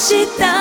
した。